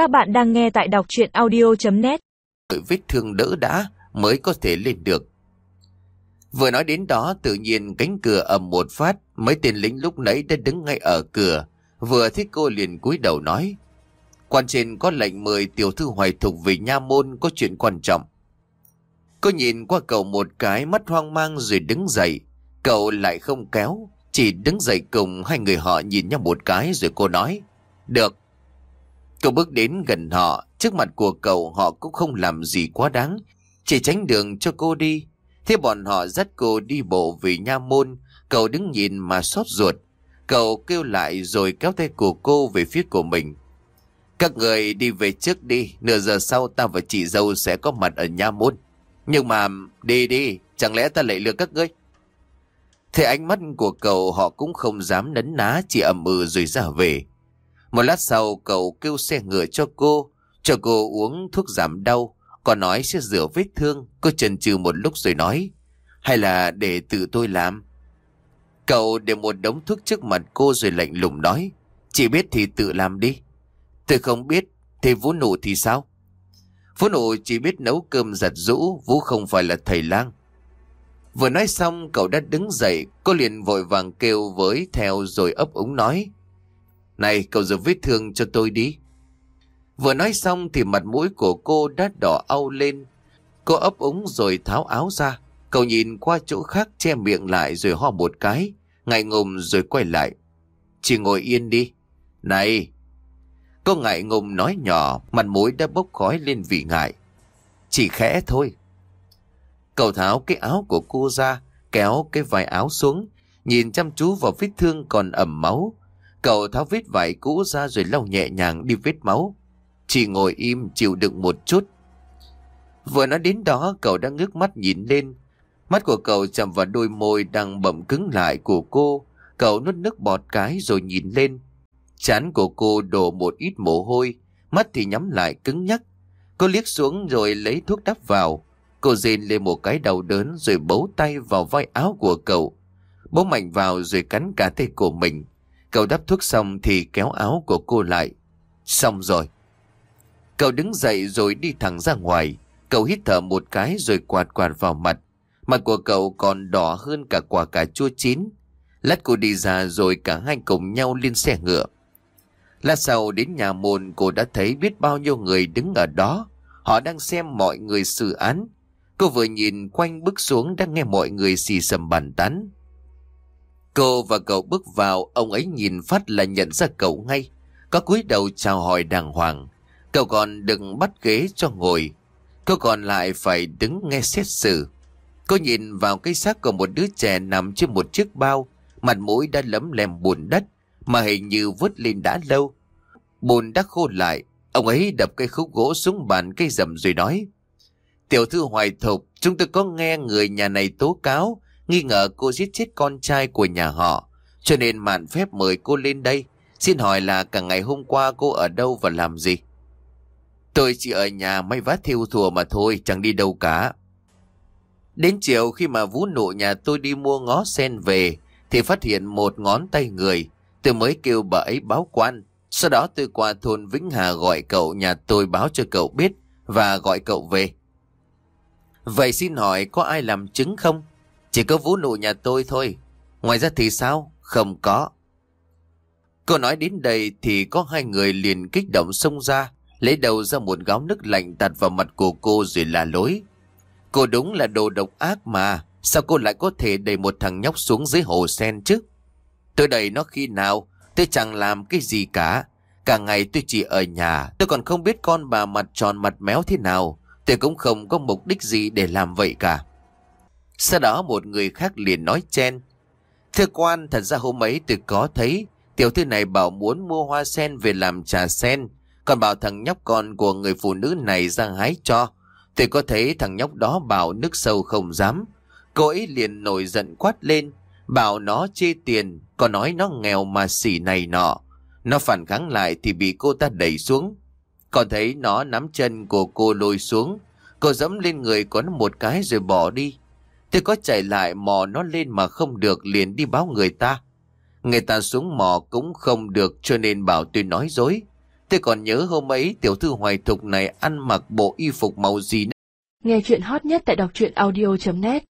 Các bạn đang nghe tại đọc chuyện audio.net vết thương đỡ đã mới có thể lên được. Vừa nói đến đó tự nhiên cánh cửa ầm một phát, mấy tên lính lúc nãy đã đứng ngay ở cửa, vừa thấy cô liền cúi đầu nói. Quan trên có lệnh mời tiểu thư hoài thục về nha môn có chuyện quan trọng. Cô nhìn qua cậu một cái mắt hoang mang rồi đứng dậy, cậu lại không kéo, chỉ đứng dậy cùng hai người họ nhìn nhau một cái rồi cô nói. Được. Cậu bước đến gần họ, trước mặt của cậu họ cũng không làm gì quá đáng, chỉ tránh đường cho cô đi. Thế bọn họ dắt cô đi bộ về nha môn, cậu đứng nhìn mà xót ruột. Cậu kêu lại rồi kéo tay của cô về phía của mình. Các người đi về trước đi, nửa giờ sau ta và chị dâu sẽ có mặt ở nha môn. Nhưng mà, đi đi, chẳng lẽ ta lại lừa các ngươi? Thế ánh mắt của cậu họ cũng không dám nấn ná chỉ ẩm ừ rồi ra về. Một lát sau cậu kêu xe ngựa cho cô, cho cô uống thuốc giảm đau, còn nói sẽ rửa vết thương. Cô chần chừ một lúc rồi nói, hay là để tự tôi làm? Cậu để một đống thuốc trước mặt cô rồi lạnh lùng nói, chỉ biết thì tự làm đi. Tôi không biết, thì Vũ Nụ thì sao? Vũ Nụ chỉ biết nấu cơm giặt rũ, Vũ không phải là thầy lang. Vừa nói xong cậu đã đứng dậy Cô liền vội vàng kêu với theo rồi ấp úng nói này cậu rửa vết thương cho tôi đi. Vừa nói xong thì mặt mũi của cô đã đỏ au lên. Cô ấp úng rồi tháo áo ra. Cậu nhìn qua chỗ khác che miệng lại rồi ho một cái Ngại ngùng rồi quay lại. Chỉ ngồi yên đi. Này! Cô ngại ngùng nói nhỏ Mặt mũi đã bốc khói lên vì ngại. Chỉ khẽ thôi. Cậu tháo cái áo của cô ra, kéo cái vài áo xuống, nhìn chăm chú vào vết thương còn ẩm máu. Cậu tháo vết vải cũ ra rồi lau nhẹ nhàng đi vết máu. Chỉ ngồi im chịu đựng một chút. Vừa nói đến đó cậu đã ngước mắt nhìn lên. Mắt của cậu chạm vào đôi môi đang bậm cứng lại của cô. Cậu nuốt nước bọt cái rồi nhìn lên. Chán của cô đổ một ít mồ hôi, mắt thì nhắm lại cứng nhắc. Cô liếc xuống rồi lấy thuốc đắp vào. Cô rên lên một cái đầu đớn rồi bấu tay vào vai áo của cậu. Bấu mạnh vào rồi cắn cả tay của mình. Cậu đắp thuốc xong thì kéo áo của cô lại. Xong rồi. Cậu đứng dậy rồi đi thẳng ra ngoài. Cậu hít thở một cái rồi quạt quạt vào mặt. Mặt của cậu còn đỏ hơn cả quả cà chua chín. Lát cô đi ra rồi cả hai cùng nhau lên xe ngựa. Lát sau đến nhà môn, cô đã thấy biết bao nhiêu người đứng ở đó. Họ đang xem mọi người xử án. Cô vừa nhìn quanh bước xuống đang nghe mọi người xì xầm bàn tán. Cô và cậu bước vào, ông ấy nhìn phát là nhận ra cậu ngay. Có cúi đầu chào hỏi đàng hoàng. Cậu còn đừng bắt ghế cho ngồi. Cô còn lại phải đứng nghe xét xử. Cô nhìn vào cái xác của một đứa trẻ nằm trên một chiếc bao. Mặt mũi đã lấm lem bùn đất, mà hình như vứt lên đã lâu. Bùn đã khô lại, ông ấy đập cây khúc gỗ xuống bàn cây rầm rồi nói. Tiểu thư hoài thục, chúng tôi có nghe người nhà này tố cáo, nghi ngờ cô giết chết con trai của nhà họ. Cho nên mạn phép mời cô lên đây. Xin hỏi là cả ngày hôm qua cô ở đâu và làm gì? Tôi chỉ ở nhà may vá thiêu thùa mà thôi, chẳng đi đâu cả. Đến chiều khi mà vũ nụ nhà tôi đi mua ngó sen về, thì phát hiện một ngón tay người. Tôi mới kêu bà ấy báo quan. Sau đó tôi qua thôn Vĩnh Hà gọi cậu nhà tôi báo cho cậu biết và gọi cậu về. Vậy xin hỏi có ai làm chứng không? Chỉ có vũ nụ nhà tôi thôi. Ngoài ra thì sao? Không có. Cô nói đến đây thì có hai người liền kích động xông ra, lấy đầu ra một gáo nước lạnh tạt vào mặt của cô rồi là lối. Cô đúng là đồ độc ác mà, sao cô lại có thể đẩy một thằng nhóc xuống dưới hồ sen chứ? Tôi đẩy nó khi nào, tôi chẳng làm cái gì cả. Cả ngày tôi chỉ ở nhà, tôi còn không biết con bà mặt tròn mặt méo thế nào. Tôi cũng không có mục đích gì để làm vậy cả. Sau đó một người khác liền nói chen. Thưa quan, thật ra hôm ấy tôi có thấy tiểu thư này bảo muốn mua hoa sen về làm trà sen. Còn bảo thằng nhóc con của người phụ nữ này ra hái cho. Tôi có thấy thằng nhóc đó bảo nước sâu không dám. Cô ấy liền nổi giận quát lên. Bảo nó chê tiền, còn nói nó nghèo mà xỉ này nọ. Nó phản kháng lại thì bị cô ta đẩy xuống. Còn thấy nó nắm chân của cô lôi xuống. Cô dẫm lên người có một cái rồi bỏ đi. Tôi có chạy lại mò nó lên mà không được liền đi báo người ta. Người ta xuống mò cũng không được cho nên bảo tôi nói dối. Tôi còn nhớ hôm ấy tiểu thư hoài thục này ăn mặc bộ y phục màu gì Nghe chuyện hot nhất tại đọc truyện audio.net